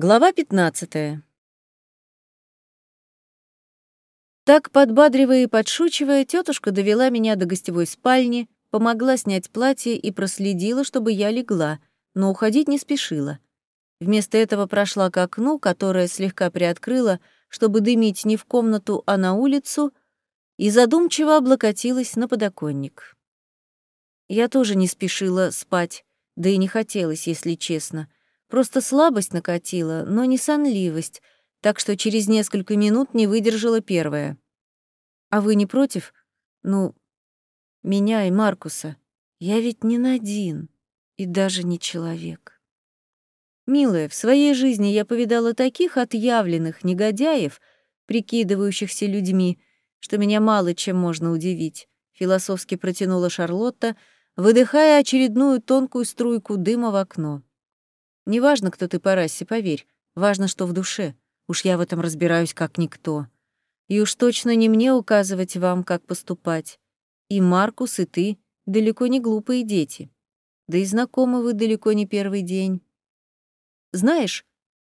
Глава 15. Так, подбадривая и подшучивая, тетушка довела меня до гостевой спальни, помогла снять платье и проследила, чтобы я легла, но уходить не спешила. Вместо этого прошла к окну, которое слегка приоткрыла, чтобы дымить не в комнату, а на улицу, и задумчиво облокотилась на подоконник. Я тоже не спешила спать, да и не хотелось, если честно — Просто слабость накатила, но не сонливость, так что через несколько минут не выдержала первая. А вы не против? Ну, меня и Маркуса. Я ведь не Надин и даже не человек. Милая, в своей жизни я повидала таких отъявленных негодяев, прикидывающихся людьми, что меня мало чем можно удивить, философски протянула Шарлотта, выдыхая очередную тонкую струйку дыма в окно. Неважно, кто ты по расе, поверь. Важно, что в душе. Уж я в этом разбираюсь как никто. И уж точно не мне указывать вам, как поступать. И Маркус, и ты далеко не глупые дети. Да и знакомы вы далеко не первый день. Знаешь,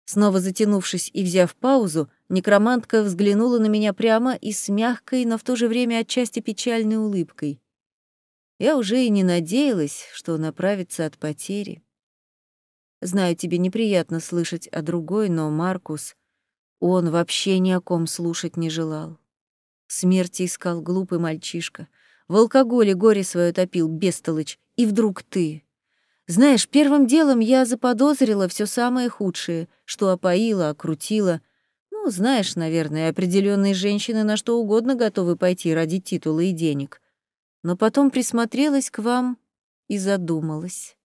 снова затянувшись и взяв паузу, некромантка взглянула на меня прямо и с мягкой, но в то же время отчасти печальной улыбкой. Я уже и не надеялась, что направится от потери. Знаю, тебе неприятно слышать о другой, но Маркус, он вообще ни о ком слушать не желал. Смерти искал глупый мальчишка. В алкоголе горе свое топил, бестолочь, и вдруг ты. Знаешь, первым делом я заподозрила все самое худшее, что опоила, окрутила. Ну, знаешь, наверное, определенные женщины на что угодно готовы пойти ради титула и денег. Но потом присмотрелась к вам и задумалась.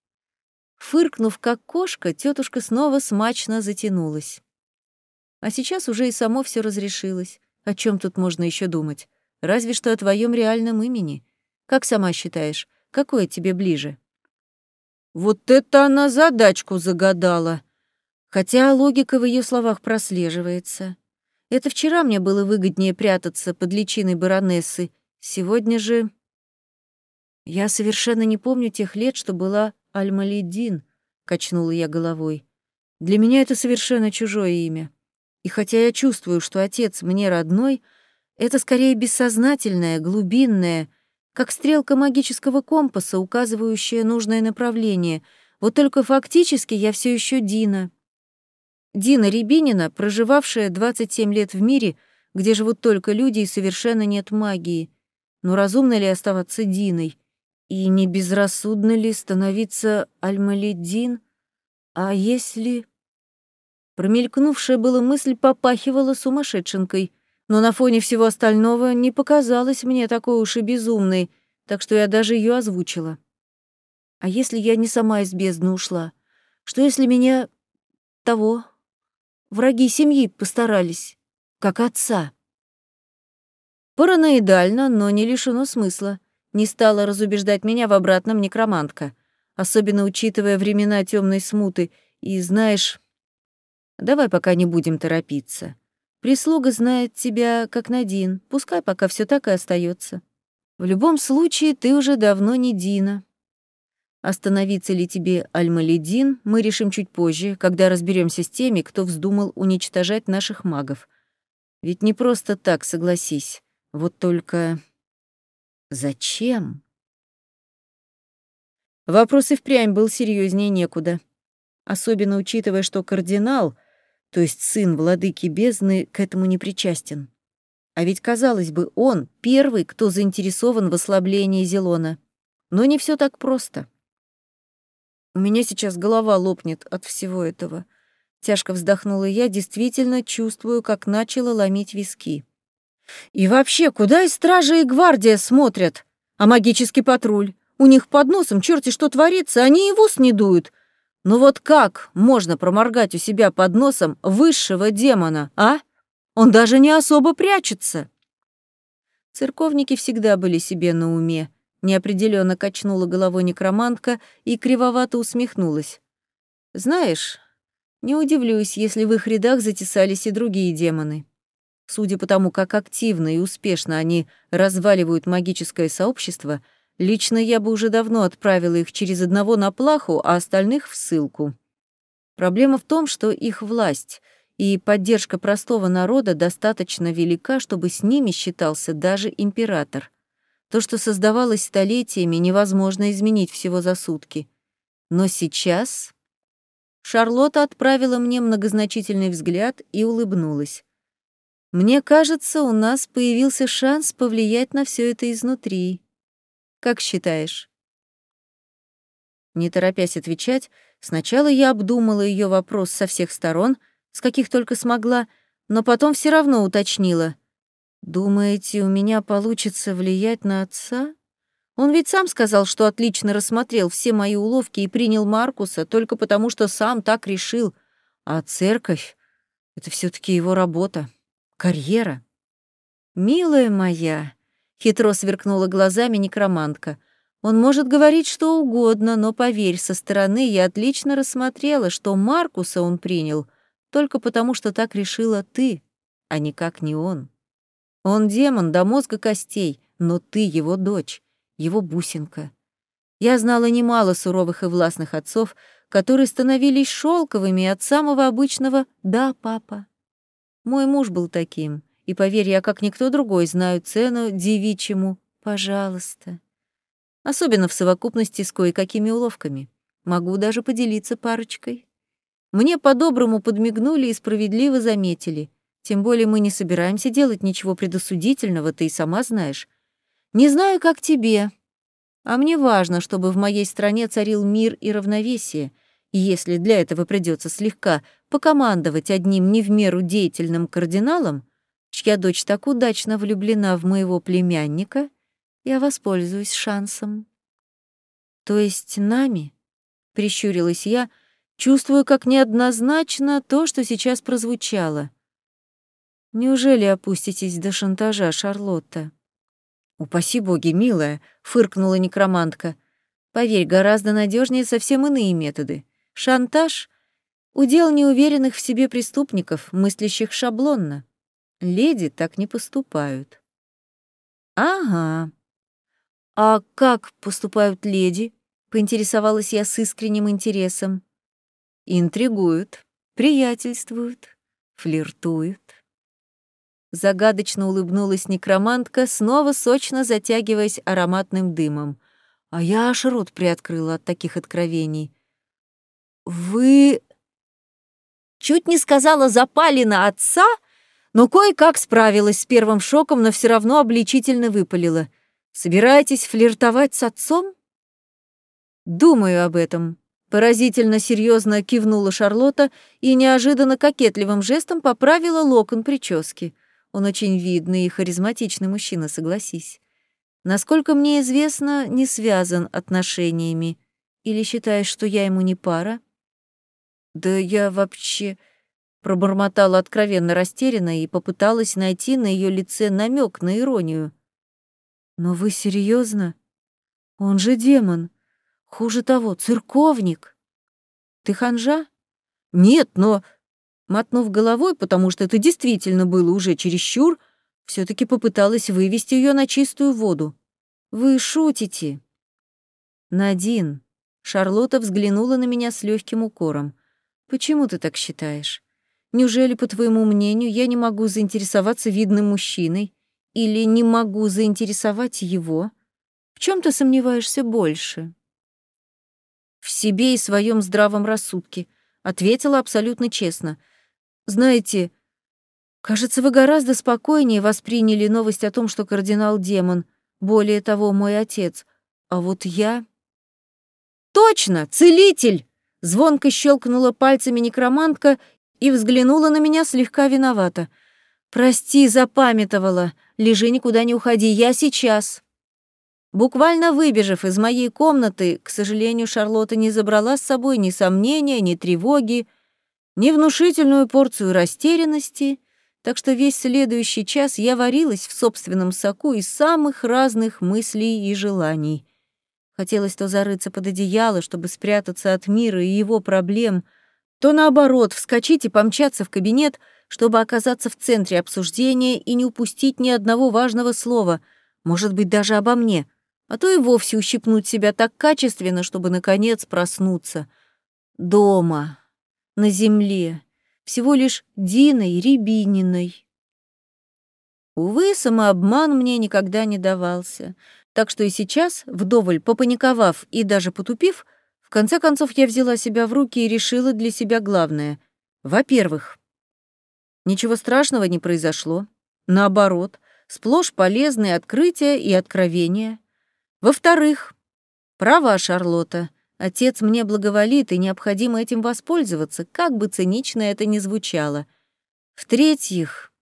Фыркнув, как кошка, тетушка снова смачно затянулась. А сейчас уже и само все разрешилось. О чем тут можно еще думать? Разве что о твоем реальном имени. Как сама считаешь, какое тебе ближе? Вот это она задачку загадала. Хотя логика в ее словах прослеживается. Это вчера мне было выгоднее прятаться под личиной баронессы. Сегодня же... Я совершенно не помню тех лет, что была Аль-Малидин, качнула я головой. Для меня это совершенно чужое имя. И хотя я чувствую, что отец мне родной, это скорее бессознательное, глубинное, как стрелка магического компаса, указывающая нужное направление. Вот только фактически я все еще Дина. Дина Рябинина, проживавшая 27 лет в мире, где живут только люди и совершенно нет магии. Но разумно ли оставаться Диной? И не безрассудно ли становиться Альмаледдин? А если... Промелькнувшая была мысль попахивала сумасшедшенкой, но на фоне всего остального не показалась мне такой уж и безумной, так что я даже ее озвучила. А если я не сама из бездны ушла? Что если меня... того... враги семьи постарались, как отца? Параноидально, но не лишено смысла не стала разубеждать меня в обратном некромантка, особенно учитывая времена темной смуты, и знаешь... Давай пока не будем торопиться. Прислуга знает тебя как Надин, пускай пока все так и остается. В любом случае, ты уже давно не Дина. Остановиться ли тебе Альмалидин, мы решим чуть позже, когда разберемся с теми, кто вздумал уничтожать наших магов. Ведь не просто так, согласись. Вот только... Зачем? Вопрос и впрямь был серьезнее некуда. Особенно учитывая, что кардинал, то есть сын владыки бездны, к этому не причастен. А ведь, казалось бы, он первый, кто заинтересован в ослаблении Зелона. Но не все так просто. У меня сейчас голова лопнет от всего этого. Тяжко вздохнула я, действительно чувствую, как начала ломить виски. И вообще, куда и стражи и гвардия смотрят? А магический патруль? У них под носом черти что творится, они и в ус не дуют. Ну вот как можно проморгать у себя под носом высшего демона, а? Он даже не особо прячется. Церковники всегда были себе на уме. Неопределенно качнула головой некромантка и кривовато усмехнулась. Знаешь, не удивлюсь, если в их рядах затесались и другие демоны. Судя по тому, как активно и успешно они разваливают магическое сообщество, лично я бы уже давно отправила их через одного на плаху, а остальных в ссылку. Проблема в том, что их власть и поддержка простого народа достаточно велика, чтобы с ними считался даже император. То, что создавалось столетиями, невозможно изменить всего за сутки. Но сейчас Шарлотта отправила мне многозначительный взгляд и улыбнулась. «Мне кажется, у нас появился шанс повлиять на все это изнутри. Как считаешь?» Не торопясь отвечать, сначала я обдумала ее вопрос со всех сторон, с каких только смогла, но потом все равно уточнила. «Думаете, у меня получится влиять на отца?» Он ведь сам сказал, что отлично рассмотрел все мои уловки и принял Маркуса только потому, что сам так решил. А церковь — это все таки его работа, карьера. «Милая моя», — хитро сверкнула глазами некромантка, он может говорить что угодно, но поверь, со стороны я отлично рассмотрела, что Маркуса он принял только потому, что так решила ты, а никак не он. Он демон до мозга костей, но ты его дочь, его бусинка. Я знала немало суровых и властных отцов, которые становились шелковыми от самого обычного «да, папа». Мой муж был таким, и, поверь, я, как никто другой, знаю цену девичьему «пожалуйста» особенно в совокупности с кое-какими уловками. Могу даже поделиться парочкой. Мне по-доброму подмигнули и справедливо заметили. Тем более мы не собираемся делать ничего предосудительного, ты и сама знаешь. Не знаю, как тебе, а мне важно, чтобы в моей стране царил мир и равновесие, если для этого придется слегка покомандовать одним не в меру деятельным кардиналом, чья дочь так удачно влюблена в моего племянника, я воспользуюсь шансом. То есть нами? Прищурилась я, чувствую, как неоднозначно то, что сейчас прозвучало. Неужели опуститесь до шантажа, Шарлотта? Упаси боги, милая, фыркнула некромантка. Поверь, гораздо надежнее совсем иные методы. Шантаж — удел неуверенных в себе преступников, мыслящих шаблонно. Леди так не поступают. Ага, «А как поступают леди?» — поинтересовалась я с искренним интересом. «Интригуют, приятельствуют, флиртуют». Загадочно улыбнулась некромантка, снова сочно затягиваясь ароматным дымом. А я аж рот приоткрыла от таких откровений. «Вы...» Чуть не сказала «запали на отца», но кое-как справилась с первым шоком, но все равно обличительно выпалила. Собираетесь флиртовать с отцом? Думаю об этом. Поразительно серьезно кивнула Шарлотта и неожиданно кокетливым жестом поправила локон прически. Он очень видный и харизматичный мужчина, согласись. Насколько мне известно, не связан отношениями. Или считаешь, что я ему не пара? Да я вообще пробормотала откровенно растерянно и попыталась найти на ее лице намек на иронию. Но вы серьезно? Он же демон. Хуже того, церковник. Ты ханжа? Нет, но... Мотнув головой, потому что это действительно было уже чересчур, все таки попыталась вывести ее на чистую воду. Вы шутите. Надин. Шарлотта взглянула на меня с легким укором. Почему ты так считаешь? Неужели, по твоему мнению, я не могу заинтересоваться видным мужчиной, или не могу заинтересовать его? В чем ты сомневаешься больше? В себе и своем здравом рассудке, ответила абсолютно честно. Знаете, кажется, вы гораздо спокойнее восприняли новость о том, что кардинал демон, более того, мой отец. А вот я... Точно, целитель! Звонко щелкнула пальцами некромантка и взглянула на меня слегка виновато. «Прости, запамятовала. Лежи, никуда не уходи, я сейчас». Буквально выбежав из моей комнаты, к сожалению, Шарлотта не забрала с собой ни сомнения, ни тревоги, ни внушительную порцию растерянности, так что весь следующий час я варилась в собственном соку из самых разных мыслей и желаний. Хотелось то зарыться под одеяло, чтобы спрятаться от мира и его проблем, то, наоборот, вскочить и помчаться в кабинет — чтобы оказаться в центре обсуждения и не упустить ни одного важного слова, может быть, даже обо мне, а то и вовсе ущипнуть себя так качественно, чтобы, наконец, проснуться. Дома. на земле, всего лишь Диной Рябининой. Увы, самообман мне никогда не давался, так что и сейчас, вдоволь попаниковав и даже потупив, в конце концов я взяла себя в руки и решила для себя главное. Во-первых, ничего страшного не произошло. Наоборот, сплошь полезные открытия и откровения. Во-вторых, права Шарлотта, отец мне благоволит, и необходимо этим воспользоваться, как бы цинично это ни звучало. В-третьих,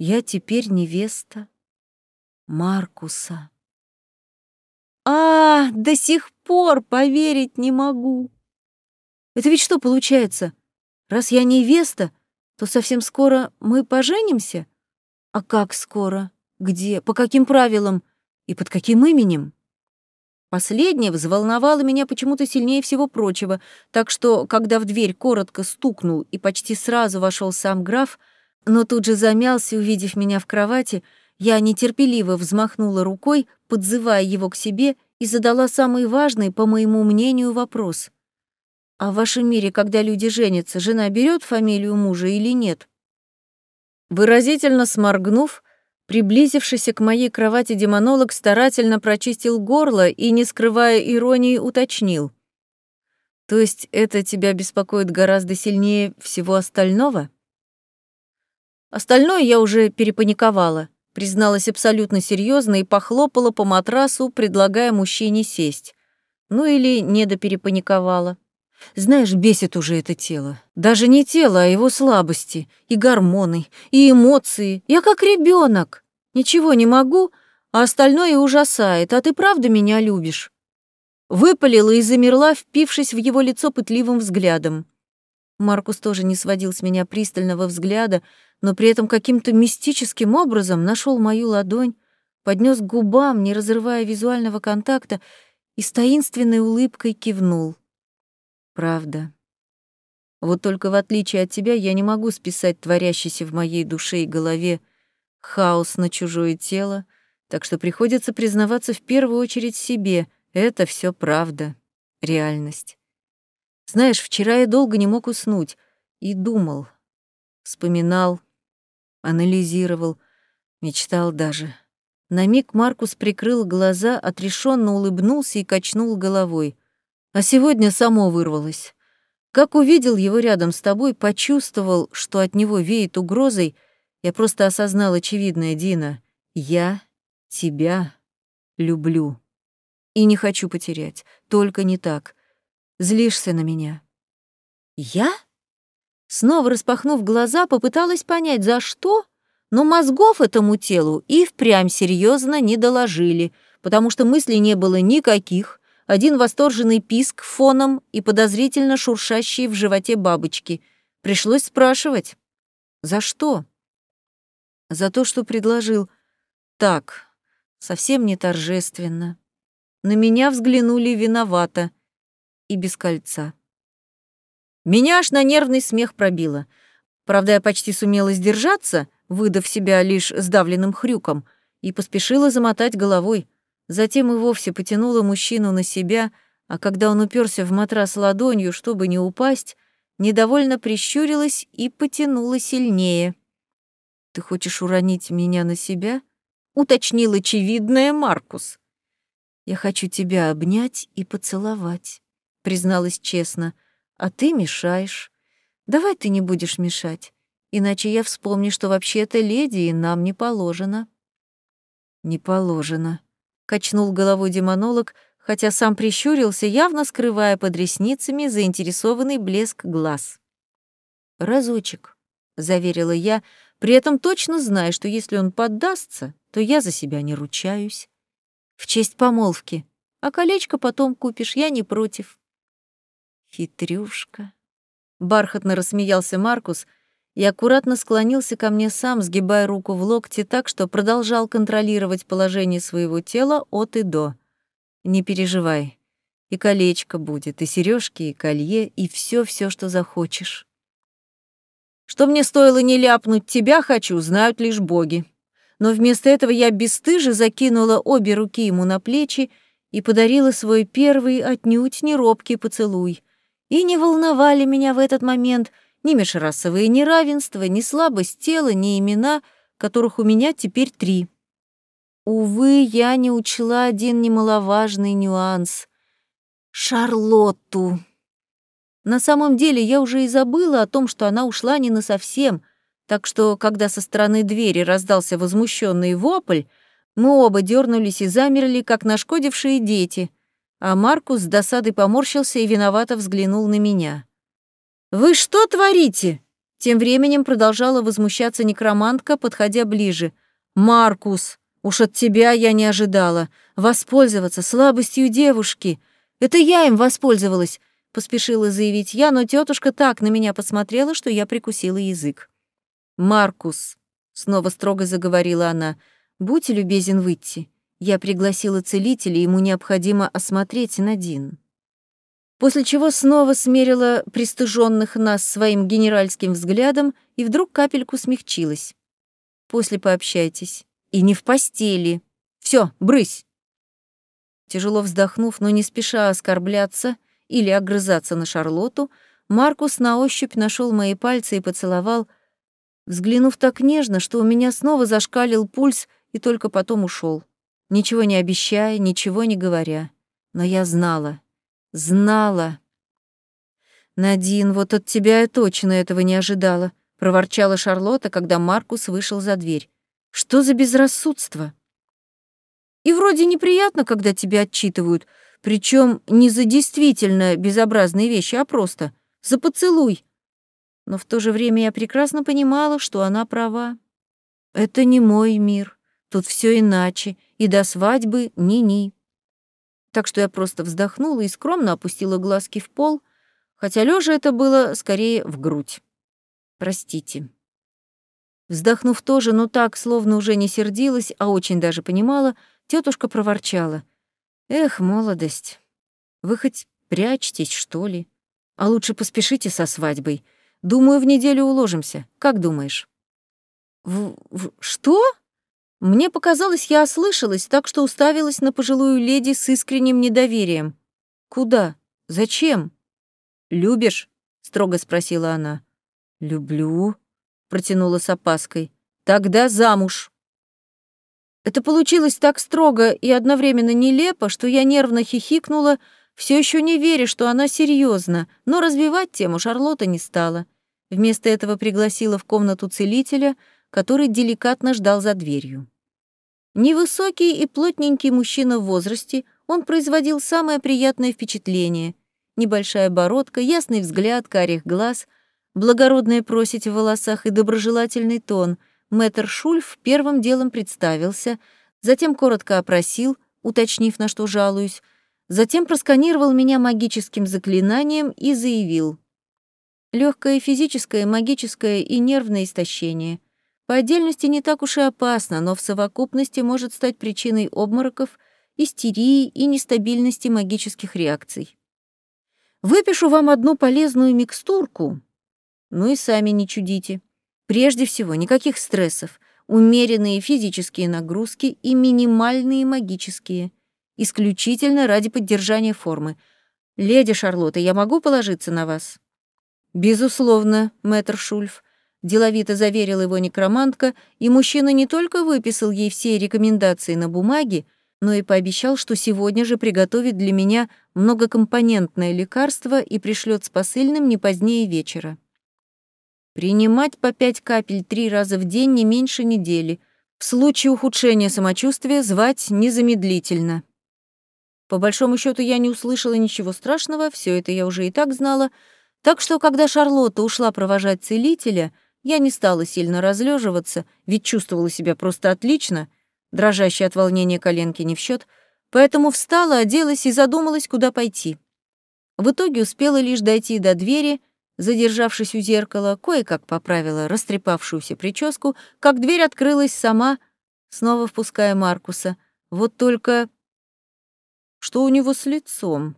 я теперь невеста Маркуса. А, до сих пор поверить не могу. Это ведь что получается? Раз я невеста, то совсем скоро мы поженимся? А как скоро? Где? По каким правилам? И под каким именем? Последнее взволновало меня почему-то сильнее всего прочего, так что, когда в дверь коротко стукнул и почти сразу вошел сам граф, но тут же замялся, увидев меня в кровати, я нетерпеливо взмахнула рукой, подзывая его к себе, и задала самый важный, по моему мнению, вопрос. «А в вашем мире, когда люди женятся, жена берет фамилию мужа или нет?» Выразительно сморгнув, приблизившийся к моей кровати демонолог старательно прочистил горло и, не скрывая иронии, уточнил. «То есть это тебя беспокоит гораздо сильнее всего остального?» Остальное я уже перепаниковала призналась абсолютно серьезно и похлопала по матрасу, предлагая мужчине сесть. Ну или недоперепаниковала. Знаешь, бесит уже это тело. Даже не тело, а его слабости, и гормоны, и эмоции. Я как ребенок. Ничего не могу, а остальное ужасает. А ты правда меня любишь? Выпалила и замерла, впившись в его лицо пытливым взглядом. Маркус тоже не сводил с меня пристального взгляда, но при этом каким-то мистическим образом нашел мою ладонь, поднес к губам, не разрывая визуального контакта, и с таинственной улыбкой кивнул. Правда. Вот только в отличие от тебя я не могу списать творящийся в моей душе и голове хаос на чужое тело, так что приходится признаваться в первую очередь себе. Это все правда, реальность. Знаешь, вчера я долго не мог уснуть и думал, вспоминал, анализировал, мечтал даже. На миг Маркус прикрыл глаза, отрешенно улыбнулся и качнул головой. А сегодня само вырвалось. Как увидел его рядом с тобой, почувствовал, что от него веет угрозой, я просто осознал очевидное, Дина. Я тебя люблю. И не хочу потерять. Только не так. Злишься на меня. Я? Снова распахнув глаза, попыталась понять, за что, но мозгов этому телу и впрямь серьезно не доложили, потому что мыслей не было никаких, один восторженный писк фоном и подозрительно шуршащие в животе бабочки. Пришлось спрашивать. За что? За то, что предложил. Так, совсем не торжественно. На меня взглянули виновато и без кольца. Меня аж на нервный смех пробило. Правда, я почти сумела сдержаться, выдав себя лишь сдавленным хрюком, и поспешила замотать головой. Затем и вовсе потянула мужчину на себя, а когда он уперся в матрас ладонью, чтобы не упасть, недовольно прищурилась и потянула сильнее. «Ты хочешь уронить меня на себя?» — уточнил очевидное Маркус. «Я хочу тебя обнять и поцеловать», — призналась честно — а ты мешаешь. Давай ты не будешь мешать, иначе я вспомню, что вообще-то леди и нам не положено». «Не положено», — качнул головой демонолог, хотя сам прищурился, явно скрывая под ресницами заинтересованный блеск глаз. «Разочек», — заверила я, при этом точно зная, что если он поддастся, то я за себя не ручаюсь. В честь помолвки. А колечко потом купишь, я не против. Хитрюшка. Бархатно рассмеялся Маркус и аккуратно склонился ко мне сам, сгибая руку в локте так, что продолжал контролировать положение своего тела от и до. Не переживай. И колечко будет, и сережки, и колье, и все, все, что захочешь. Что мне стоило не ляпнуть тебя хочу, знают лишь боги. Но вместо этого я бесстыже закинула обе руки ему на плечи и подарила свой первый, отнюдь не робкий поцелуй, И не волновали меня в этот момент ни межрасовые неравенства, ни слабость тела, ни имена, которых у меня теперь три. Увы, я не учла один немаловажный нюанс — Шарлотту. На самом деле я уже и забыла о том, что она ушла не насовсем, так что, когда со стороны двери раздался возмущенный вопль, мы оба дернулись и замерли, как нашкодившие дети, а Маркус с досадой поморщился и виновато взглянул на меня. «Вы что творите?» Тем временем продолжала возмущаться некромантка, подходя ближе. «Маркус!» Уж от тебя я не ожидала. Воспользоваться слабостью девушки. Это я им воспользовалась, поспешила заявить я, но тетушка так на меня посмотрела, что я прикусила язык. Маркус, снова строго заговорила она, будь любезен выйти. Я пригласила целителя, ему необходимо осмотреть Надин. После чего снова смерила пристыженных нас своим генеральским взглядом и вдруг капельку смягчилась. После пообщайтесь. И не в постели. Все, брысь!» Тяжело вздохнув, но не спеша оскорбляться или огрызаться на Шарлоту, Маркус на ощупь нашел мои пальцы и поцеловал, взглянув так нежно, что у меня снова зашкалил пульс и только потом ушел, ничего не обещая, ничего не говоря. Но я знала, знала. «Надин, вот от тебя я точно этого не ожидала», — проворчала Шарлотта, когда Маркус вышел за дверь. Что за безрассудство? И вроде неприятно, когда тебя отчитывают, причем не за действительно безобразные вещи, а просто за поцелуй. Но в то же время я прекрасно понимала, что она права. Это не мой мир, тут все иначе, и до свадьбы ни-ни. Так что я просто вздохнула и скромно опустила глазки в пол, хотя лежа это было скорее в грудь. Простите. Вздохнув тоже, но так, словно уже не сердилась, а очень даже понимала, тетушка проворчала. «Эх, молодость, вы хоть прячьтесь, что ли? А лучше поспешите со свадьбой. Думаю, в неделю уложимся. Как думаешь?» «В... в... что?» Мне показалось, я ослышалась, так что уставилась на пожилую леди с искренним недоверием. «Куда? Зачем?» «Любишь?» — строго спросила она. «Люблю», протянула с опаской. Тогда замуж. Это получилось так строго и одновременно нелепо, что я нервно хихикнула, все еще не веря, что она серьезна, но развивать тему Шарлотта не стала. Вместо этого пригласила в комнату целителя, который деликатно ждал за дверью. Невысокий и плотненький мужчина в возрасте, он производил самое приятное впечатление. Небольшая бородка, ясный взгляд, карих глаз, благородная просить в волосах и доброжелательный тон, мэтр Шульф первым делом представился, затем коротко опросил, уточнив, на что жалуюсь, затем просканировал меня магическим заклинанием и заявил. Легкое физическое, магическое и нервное истощение. По отдельности не так уж и опасно, но в совокупности может стать причиной обмороков, истерии и нестабильности магических реакций. Выпишу вам одну полезную микстурку, ну и сами не чудите. Прежде всего, никаких стрессов, умеренные физические нагрузки и минимальные магические. Исключительно ради поддержания формы. Леди Шарлотта, я могу положиться на вас? Безусловно, мэтр Шульф. Деловито заверил его некромантка, и мужчина не только выписал ей все рекомендации на бумаге, но и пообещал, что сегодня же приготовит для меня многокомпонентное лекарство и пришлет с посыльным не позднее вечера. Принимать по пять капель три раза в день не меньше недели. В случае ухудшения самочувствия звать незамедлительно. По большому счету я не услышала ничего страшного, все это я уже и так знала, так что, когда Шарлотта ушла провожать целителя, я не стала сильно разлеживаться, ведь чувствовала себя просто отлично, дрожащие от волнения коленки не в счет, поэтому встала, оделась и задумалась, куда пойти. В итоге успела лишь дойти до двери, Задержавшись у зеркала, кое-как поправила растрепавшуюся прическу, как дверь открылась сама, снова впуская Маркуса. Вот только... Что у него с лицом?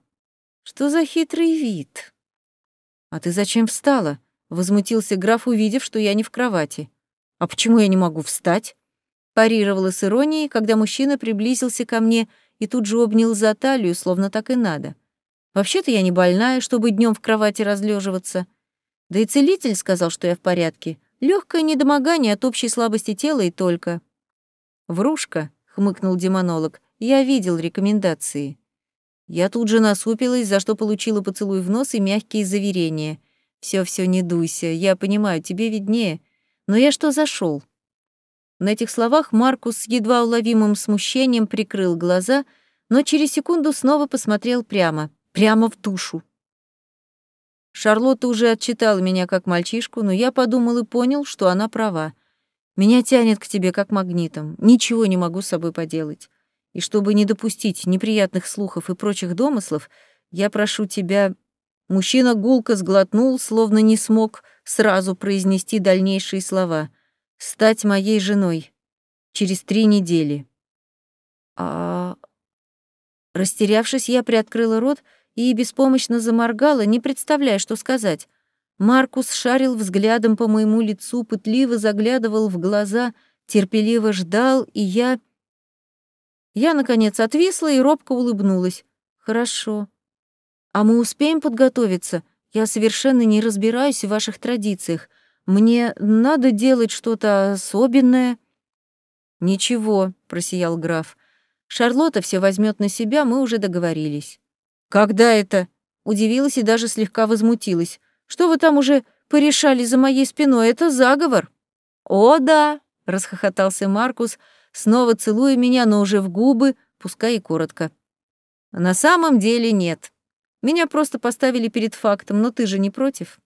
Что за хитрый вид? «А ты зачем встала?» — возмутился граф, увидев, что я не в кровати. «А почему я не могу встать?» Парировала с иронией, когда мужчина приблизился ко мне и тут же обнял за талию, словно так и надо. Вообще-то я не больная, чтобы днем в кровати разлеживаться. Да и целитель сказал, что я в порядке. Легкое недомогание от общей слабости тела и только. Врушка, хмыкнул демонолог, я видел рекомендации. Я тут же насупилась, за что получила поцелуй в нос и мягкие заверения. Все, все, не дуйся, я понимаю, тебе виднее. Но я что зашел? На этих словах Маркус с едва уловимым смущением прикрыл глаза, но через секунду снова посмотрел прямо, прямо в душу. Шарлотта уже отчитала меня как мальчишку, но я подумал и понял, что она права. Меня тянет к тебе как магнитом, ничего не могу с собой поделать. И чтобы не допустить неприятных слухов и прочих домыслов, я прошу тебя...» Мужчина гулко сглотнул, словно не смог сразу произнести дальнейшие слова. «Стать моей женой. Через три недели». «А...» Растерявшись, я приоткрыла рот и беспомощно заморгала, не представляя, что сказать. Маркус шарил взглядом по моему лицу, пытливо заглядывал в глаза, терпеливо ждал, и я... Я, наконец, отвисла и робко улыбнулась. «Хорошо. А мы успеем подготовиться? Я совершенно не разбираюсь в ваших традициях. Мне надо делать что-то особенное». «Ничего», — просиял граф. «Шарлотта все возьмет на себя, мы уже договорились». «Когда это?» — удивилась и даже слегка возмутилась. «Что вы там уже порешали за моей спиной? Это заговор». «О, да», — расхохотался Маркус, — снова целуя меня, но уже в губы, пускай и коротко. На самом деле нет. Меня просто поставили перед фактом, но ты же не против?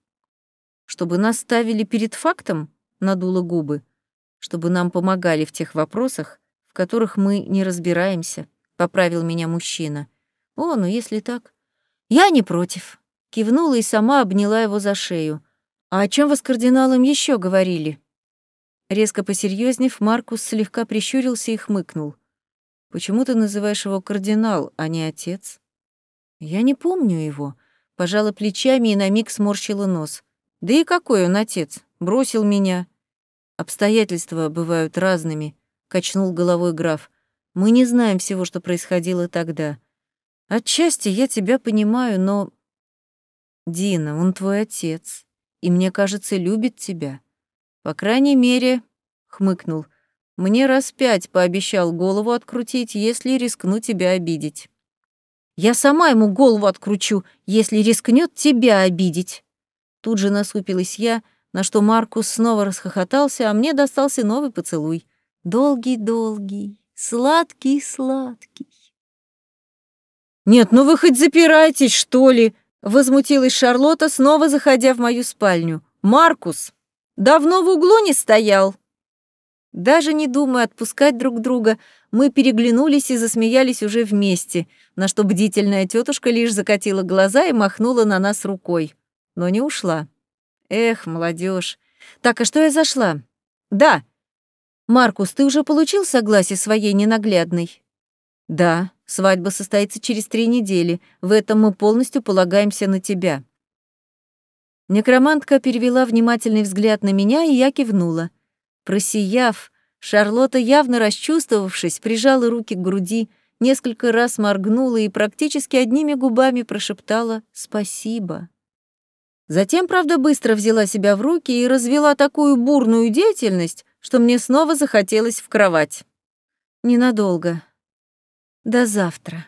Чтобы нас ставили перед фактом, надула губы, чтобы нам помогали в тех вопросах, в которых мы не разбираемся, поправил меня мужчина. О, ну если так. Я не против. Кивнула и сама обняла его за шею. А о чем вы с кардиналом еще говорили? Резко посерьезнев, Маркус слегка прищурился и хмыкнул. «Почему ты называешь его кардинал, а не отец?» «Я не помню его», — пожала плечами и на миг сморщила нос. «Да и какой он отец? Бросил меня». «Обстоятельства бывают разными», — качнул головой граф. «Мы не знаем всего, что происходило тогда. Отчасти я тебя понимаю, но...» «Дина, он твой отец, и, мне кажется, любит тебя. По крайней мере, хмыкнул. Мне раз пять пообещал голову открутить, если рискну тебя обидеть. Я сама ему голову откручу, если рискнет тебя обидеть. Тут же насупилась я, на что Маркус снова расхохотался, а мне достался новый поцелуй. Долгий-долгий, сладкий-сладкий. «Нет, ну вы хоть запирайтесь, что ли?» — возмутилась Шарлотта, снова заходя в мою спальню. «Маркус, Давно в углу не стоял?» Даже не думая отпускать друг друга, мы переглянулись и засмеялись уже вместе, на что бдительная тетушка лишь закатила глаза и махнула на нас рукой. Но не ушла. Эх, молодежь. Так, а что я зашла? Да. Маркус, ты уже получил согласие своей ненаглядной? Да, свадьба состоится через три недели. В этом мы полностью полагаемся на тебя. Некромантка перевела внимательный взгляд на меня, и я кивнула. Просияв, Шарлотта, явно расчувствовавшись, прижала руки к груди, несколько раз моргнула и практически одними губами прошептала «спасибо». Затем, правда, быстро взяла себя в руки и развела такую бурную деятельность, что мне снова захотелось в кровать. Ненадолго. До завтра.